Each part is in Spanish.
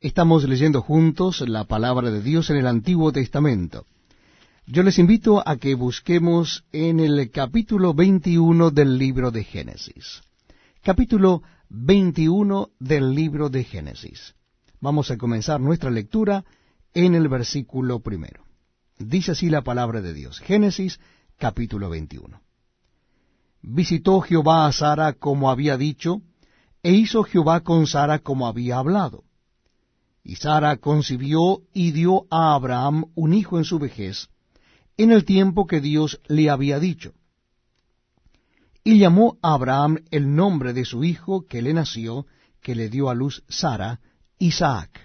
Estamos leyendo juntos la palabra de Dios en el Antiguo Testamento. Yo les invito a que busquemos en el capítulo 21 del libro de Génesis. Capítulo 21 del libro de Génesis. Vamos a comenzar nuestra lectura en el versículo primero. Dice así la palabra de Dios. Génesis capítulo 21. Visitó Jehová a Sara como había dicho, e hizo Jehová con Sara como había hablado. Y Sara concibió y dio a Abraham un hijo en su vejez, en el tiempo que Dios le había dicho. Y llamó a Abraham el nombre de su hijo que le nació, que le dio a luz Sara, Isaac.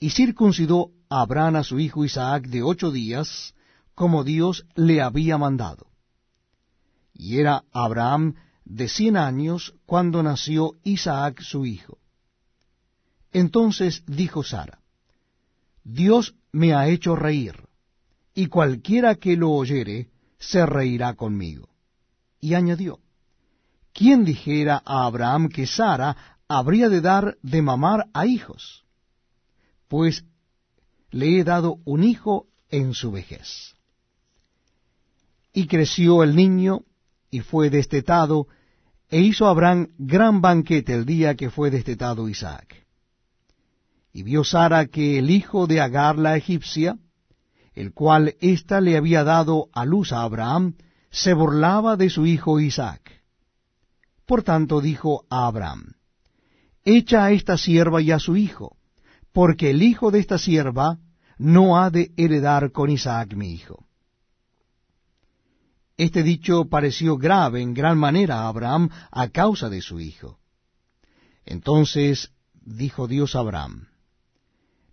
Y circuncidó Abraham a su hijo Isaac de ocho días, como Dios le había mandado. Y era Abraham de cien años cuando nació Isaac su hijo. Entonces dijo Sara, Dios me ha hecho reír, y cualquiera que lo oyere se reirá conmigo. Y añadió, ¿quién dijera a Abraham que Sara habría de dar de mamar a hijos? Pues le he dado un hijo en su vejez. Y creció el niño, y fue destetado, e hizo Abraham gran banquete el día que fue destetado Isaac. Y vio Sara que el hijo de Agar la egipcia, el cual ésta le había dado a luz a Abraham, se burlaba de su hijo Isaac. Por tanto dijo a Abraham, Echa a esta sierva y a su hijo, porque el hijo de esta sierva no ha de heredar con Isaac mi hijo. Este dicho pareció grave en gran manera a Abraham a causa de su hijo. Entonces dijo Dios a Abraham,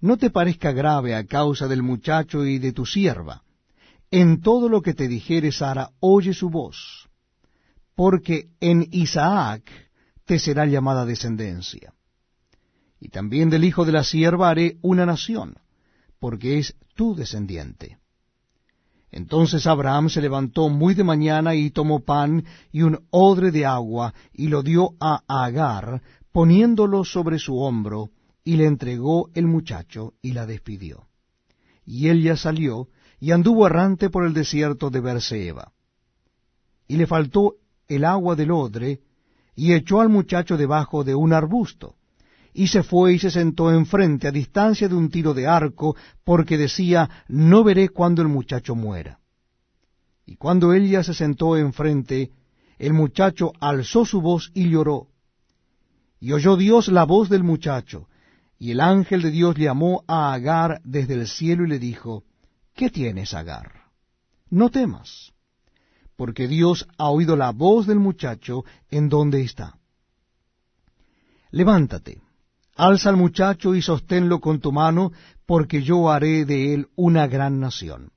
no te parezca grave a causa del muchacho y de tu sierva. En todo lo que te dijere Sara, oye su voz, porque en Isaac te será llamada descendencia. Y también del hijo de la sierva haré una nación, porque es tu descendiente. Entonces Abraham se levantó muy de mañana y tomó pan y un odre de agua y lo dio a Agar, poniéndolo sobre su hombro, y le entregó el muchacho y la despidió. Y ella salió y anduvo errante por el desierto de Berseba. Y le faltó el agua del odre, y echó al muchacho debajo de un arbusto, y se fue y se sentó enfrente a distancia de un tiro de arco, porque decía, no veré cuando el muchacho muera. Y cuando ella se sentó enfrente, el muchacho alzó su voz y lloró. Y oyó Dios la voz del muchacho, y el ángel de Dios llamó a Agar desde el cielo y le dijo, ¿Qué tienes, Agar? No temas, porque Dios ha oído la voz del muchacho en donde está. Levántate, alza al muchacho y sosténlo con tu mano, porque yo haré de él una gran nación.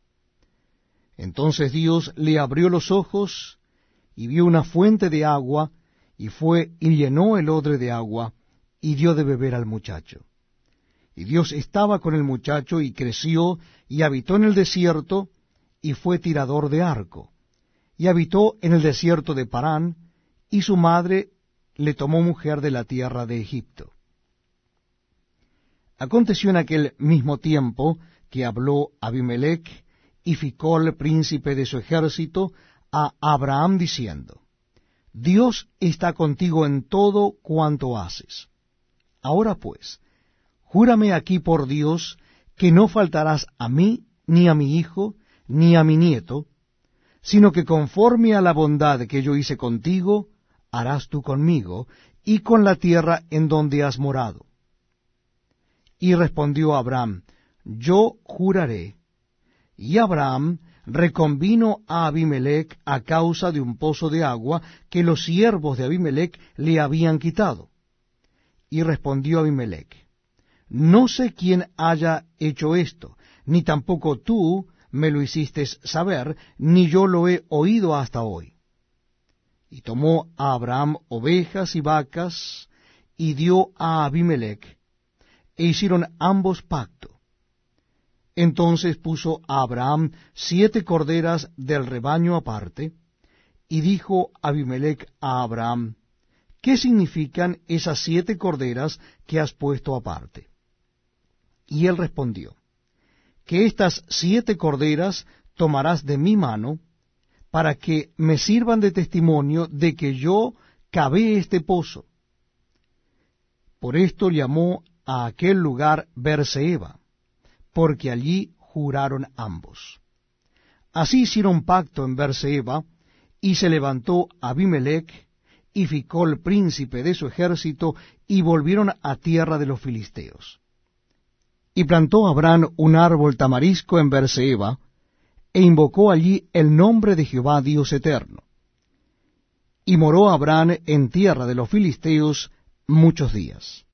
Entonces Dios le abrió los ojos, y vio una fuente de agua, y fue y llenó el odre de agua, y dio de beber al muchacho. Y Dios estaba con el muchacho y creció y habitó en el desierto y fue tirador de arco. Y habitó en el desierto de Parán y su madre le tomó mujer de la tierra de Egipto. Aconteció en aquel mismo tiempo que habló Abimelech y Ficol, príncipe de su ejército, a Abraham diciendo, Dios está contigo en todo cuanto haces. Ahora pues, Júrame aquí por Dios que no faltarás a mí, ni a mi hijo, ni a mi nieto, sino que conforme a la bondad que yo hice contigo, harás tú conmigo, y con la tierra en donde has morado. Y respondió Abraham, Yo juraré. Y Abraham reconvino a Abimelech a causa de un pozo de agua que los siervos de Abimelech le habían quitado. Y respondió Abimelech, no sé quién haya hecho esto, ni tampoco tú me lo hiciste saber, ni yo lo he oído hasta hoy. Y tomó a Abraham ovejas y vacas, y dio a Abimelech, e hicieron ambos pacto. Entonces puso a Abraham siete corderas del rebaño aparte, y dijo Abimelech a Abraham, ¿qué significan esas siete corderas que has puesto aparte? Y él respondió, que estas siete corderas tomarás de mi mano, para que me sirvan de testimonio de que yo cavé este pozo. Por esto llamó a aquel lugar Berseba, porque allí juraron ambos. Así hicieron pacto en Berseba, y se levantó Abimelech, y Ficol príncipe de su ejército, y volvieron a tierra de los filisteos. Y plantó Abraham un árbol tamarisco en Berseba, e invocó allí el nombre de Jehová Dios eterno. Y moró Abraham en tierra de los filisteos muchos días.